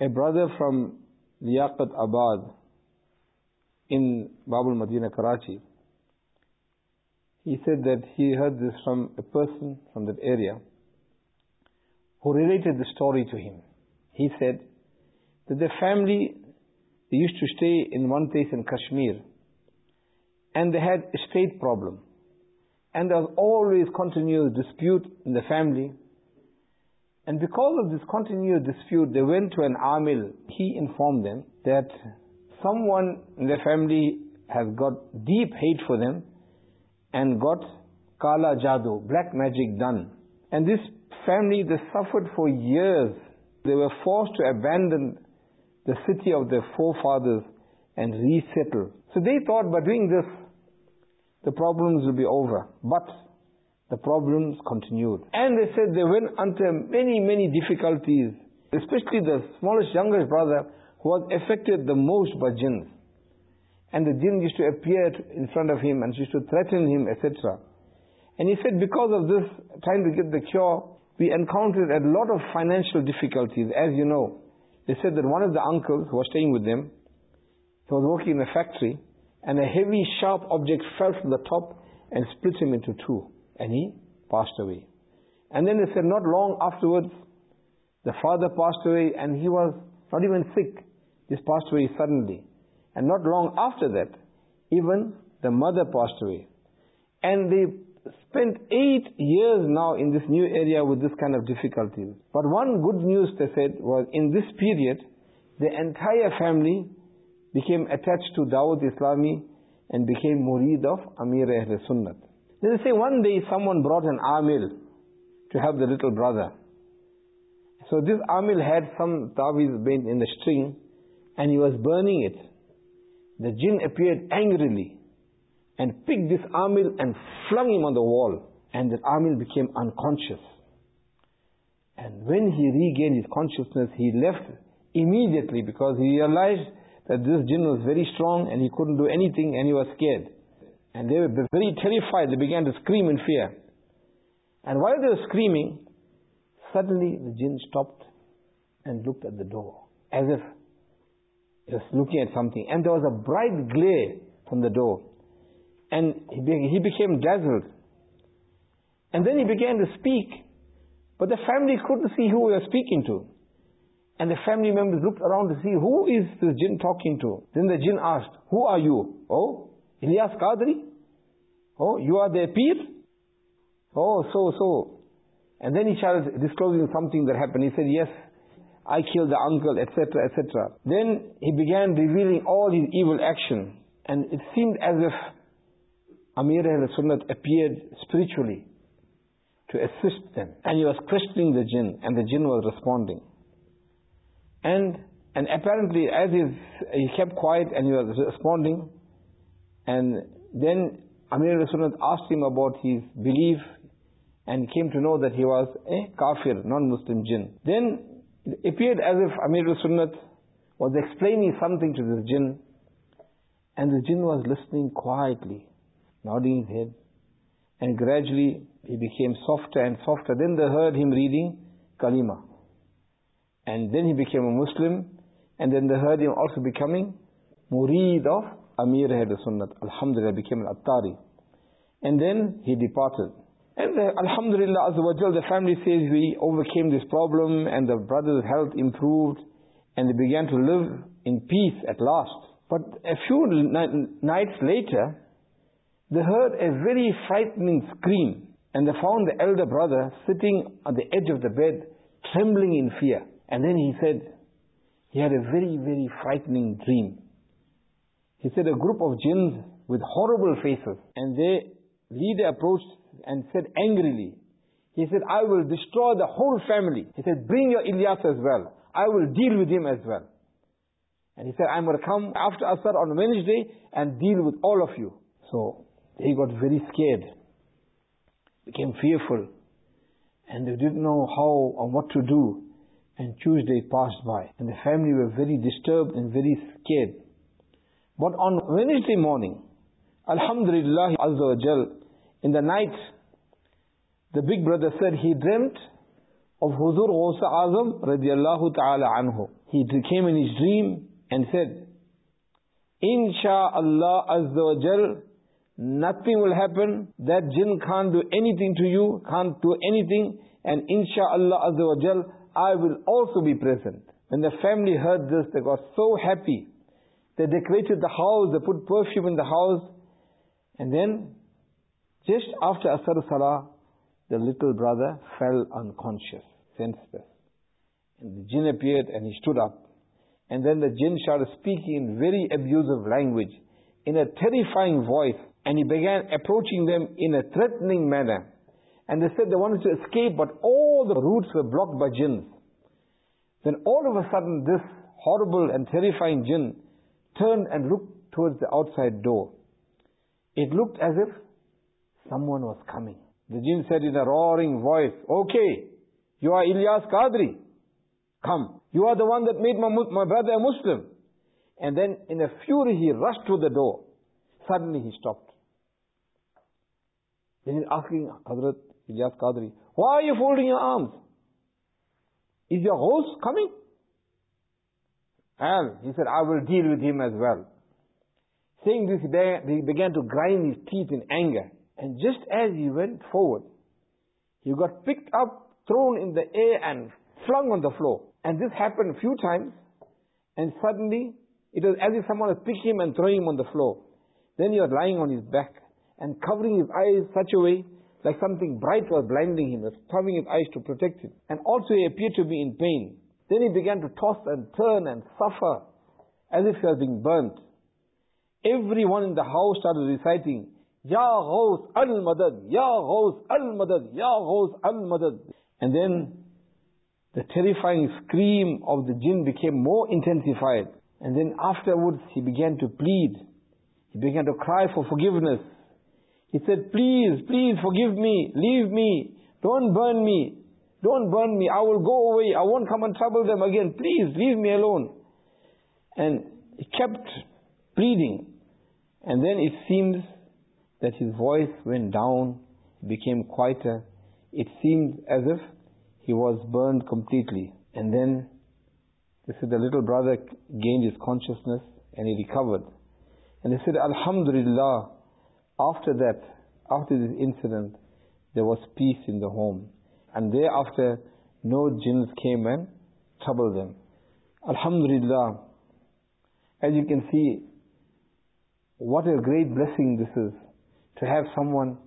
A brother from لیاقت آباد ان باب المدینہ Karachi he said that he heard this from a person from that area who related the story to him. He said that the family, they used to stay in one place in Kashmir and they had a state problem. And there was always continuous dispute in the family and because of this continued dispute, they went to an amil. He informed them that someone in their family has got deep hate for them and got kala jadoo, black magic done. And this family, they suffered for years. They were forced to abandon the city of their forefathers and resettle. So they thought by doing this, the problems will be over. But the problems continued. And they said they went under many, many difficulties, especially the smallest, youngest brother who was affected the most by jinns. And the jinn used to appear in front of him and used to threaten him, etc. And he said, because of this, trying to get the cure, we encountered a lot of financial difficulties, as you know. They said that one of the uncles who was staying with them, he was working in a factory, and a heavy, sharp object fell from the top and split him into two and he passed away. And then they said, not long afterwards, the father passed away and he was not even sick, just passed away suddenly. And not long after that, even the mother passed away. And they spent eight years now in this new area with this kind of difficulties. But one good news they said was in this period, the entire family became attached to Dawat-e-Islami and became murid of Amir Ahl Sunnah. Then they say one day someone brought an amil to help the little brother. So this amil had some tawiz bent in the string and he was burning it. The jinn appeared angrily and picked this amil and flung him on the wall. And the amil became unconscious. And when he regained his consciousness, he left immediately because he realized that this jinn was very strong and he couldn't do anything and he was scared. And they were very terrified. They began to scream in fear. And while they were screaming, suddenly the jinn stopped and looked at the door as if it was looking at something. And there was a bright glare from the door. And he became dazzled. And then he began to speak. But the family couldn't see who he was speaking to. And the family members looked around to see who is this jinn talking to. Then the jinn asked, Who are you? Oh, Ilyas Qadri? Oh, you are their peer? Oh, so, so. And then he started disclosing something that happened. He said, yes, I killed the uncle, etc., etc. Then he began revealing all his evil action. And it seemed as if Amir al-Sunnat appeared spiritually to assist them. And he was questioning the jinn, and the jinn was responding. And and apparently, as he, he kept quiet and he was responding, and then Amir Sunnat asked him about his belief and came to know that he was a kafir, non-Muslim jinn. Then it appeared as if Amir Sunnat was explaining something to the jinn and the jinn was listening quietly, nodding his head. And gradually he became softer and softer. Then they heard him reading kalima. And then he became a Muslim and then they heard him also becoming murid of Amir had the sunnat, Alhamdulillah became an Attari. And then he departed. And the, Alhamdulillah, Azza the family says we overcame this problem and the brother's health improved and they began to live in peace at last. But a few nights later, they heard a very frightening scream and they found the elder brother sitting on the edge of the bed, trembling in fear. And then he said, he had a very, very frightening dream. He said a group of jinns with horrible faces and their leader approached and said angrily, he said, I will destroy the whole family. He said, bring your Ilyas as well. I will deal with him as well. And he said, I'm going to come after Asr on Wednesday and deal with all of you. So they got very scared, became fearful, and they didn't know how or what to do. And Tuesday passed by, and the family were very disturbed and very scared. But on Wednesday morning, Alhamdulillah Azza wa Jal, in the night, the big brother said he dreamt of Huzur Ghaus-e-Azam radiallahu ta'ala anhu. He came in his dream and said, Insha'Allah Azza wa Jal, nothing will happen. That jinn can't do anything to you, can't do anything. And Insha'Allah Azza wa Jal, I will also be present. When the family heard this, they got so happy. They decorated the house, they put perfume in the house. And then, just after Asar Salah, the little brother fell unconscious, senseless. And the jinn appeared and he stood up. And then the jinn started speaking in very abusive language, in a terrifying voice. And he began approaching them in a threatening manner. And they said they wanted to escape, but all the routes were blocked by jinns. Then all of a sudden, this horrible and terrifying jinn turned and looked towards the outside door. It looked as if someone was coming. The jinn said in a roaring voice, Okay, you are Ilyas Qadri. Come. You are the one that made my, my brother a Muslim. And then in a fury he rushed to the door. Suddenly he stopped. Then he asked Hazrat Ilyas Qadri, Why are you folding your arms? Is your host coming? And he said, I will deal with him as well. Saying this, he began to grind his teeth in anger. And just as he went forward, he got picked up, thrown in the air and flung on the floor. And this happened a few times. And suddenly, it was as if someone had picked him and thrown him on the floor. Then he was lying on his back and covering his eyes such a way like something bright was blinding him, was covering his eyes to protect him. And also he appeared to be in pain. Then he began to toss and turn and suffer as if he was being burnt. Everyone in the house started reciting, Ya Ghaus al-Madad, Ya Ghaus al-Madad, Ya Ghaus al-Madad. And then the terrifying scream of the jinn became more intensified. And then afterwards he began to plead. He began to cry for forgiveness. He said, please, please forgive me, leave me, don't burn me, don't burn me. I will go away. I won't come and trouble them again. Please leave me alone. And he kept pleading. And then it seems that his voice went down, became quieter. It seemed as if he was burned completely. And then they said the little brother gained his consciousness and he recovered. And they said, Alhamdulillah, after that, after this incident, there was peace in the home and thereafter no jinns came and troubled them. Alhamdulillah. As you can see, what a great blessing this is to have someone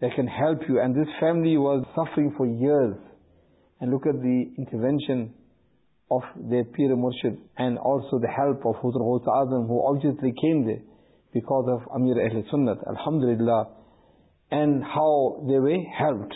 that can help you. And this family was suffering for years. And look at the intervention of their peer Murshid and also the help of Hudur Ghulta Azam who obviously came there because of Amir Ahl Sunnat. Alhamdulillah. And how they were helped.